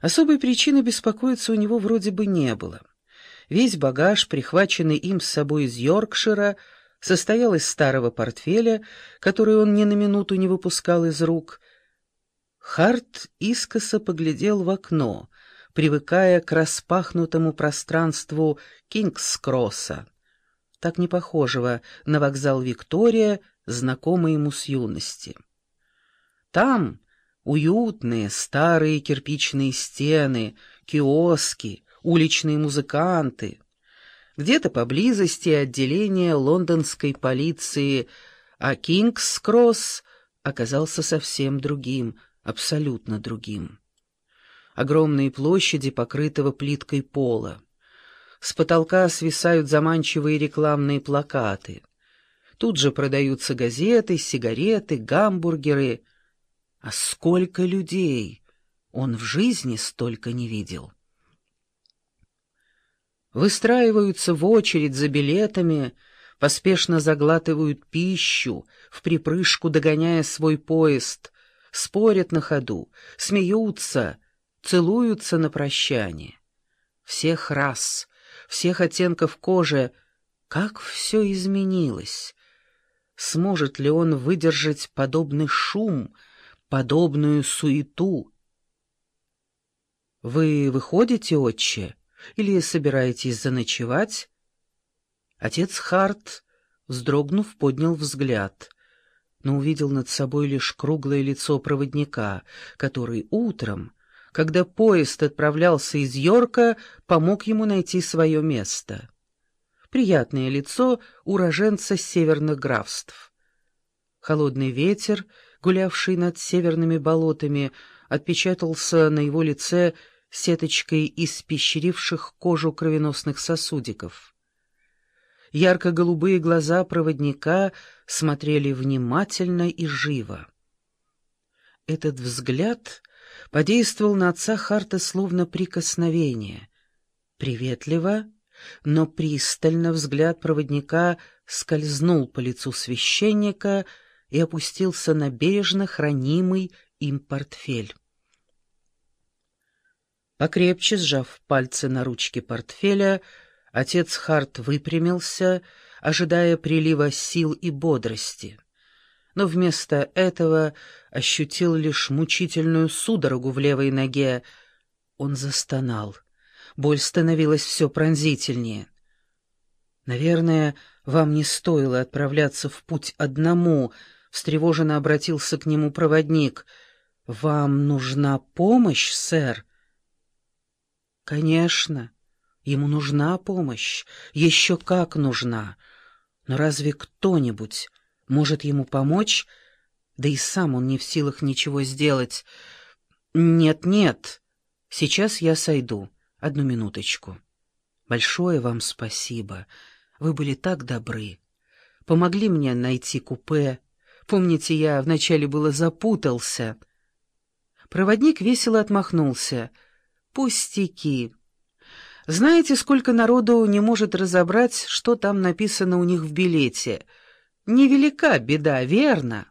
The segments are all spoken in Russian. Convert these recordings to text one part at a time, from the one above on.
Особой причины беспокоиться у него вроде бы не было. Весь багаж, прихваченный им с собой из Йоркшира, состоял из старого портфеля, который он ни на минуту не выпускал из рук. Харт искоса поглядел в окно, привыкая к распахнутому пространству Кингс-Кросса, так не похожего на вокзал Виктория, знакомый ему с юности. Там уютные старые кирпичные стены, киоски, уличные музыканты. Где-то поблизости отделение лондонской полиции, а Кингс-Кросс оказался совсем другим, абсолютно другим. Огромные площади, покрытого плиткой пола. С потолка свисают заманчивые рекламные плакаты. Тут же продаются газеты, сигареты, гамбургеры. А сколько людей! Он в жизни столько не видел. Выстраиваются в очередь за билетами, поспешно заглатывают пищу, в припрыжку догоняя свой поезд, спорят на ходу, смеются, целуются на прощание. Всех рас, всех оттенков кожи, как все изменилось. Сможет ли он выдержать подобный шум, подобную суету? «Вы выходите, отче?» Или собираетесь заночевать?» Отец Харт, вздрогнув, поднял взгляд, но увидел над собой лишь круглое лицо проводника, который утром, когда поезд отправлялся из Йорка, помог ему найти свое место. Приятное лицо уроженца северных графств. Холодный ветер, гулявший над северными болотами, отпечатался на его лице сеточкой испещривших кожу кровеносных сосудиков. Ярко-голубые глаза проводника смотрели внимательно и живо. Этот взгляд подействовал на отца Харта словно прикосновение. Приветливо, но пристально взгляд проводника скользнул по лицу священника и опустился на бережно хранимый им портфель. Покрепче сжав пальцы на ручке портфеля, отец Харт выпрямился, ожидая прилива сил и бодрости. Но вместо этого ощутил лишь мучительную судорогу в левой ноге. Он застонал. Боль становилась все пронзительнее. «Наверное, вам не стоило отправляться в путь одному», — встревоженно обратился к нему проводник. «Вам нужна помощь, сэр?» Конечно, ему нужна помощь, еще как нужна. Но разве кто-нибудь может ему помочь? Да и сам он не в силах ничего сделать. Нет-нет, сейчас я сойду. Одну минуточку. Большое вам спасибо. Вы были так добры. Помогли мне найти купе. Помните, я вначале было запутался. Проводник весело отмахнулся — Пустяки. Знаете, сколько народу не может разобрать, что там написано у них в билете? Невелика беда, верно?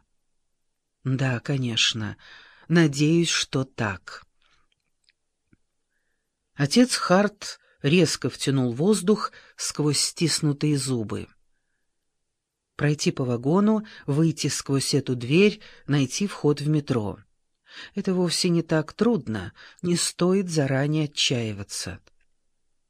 Да, конечно. Надеюсь, что так. Отец Харт резко втянул воздух сквозь стиснутые зубы. Пройти по вагону, выйти сквозь эту дверь, найти вход в метро. Это вовсе не так трудно, не стоит заранее отчаиваться.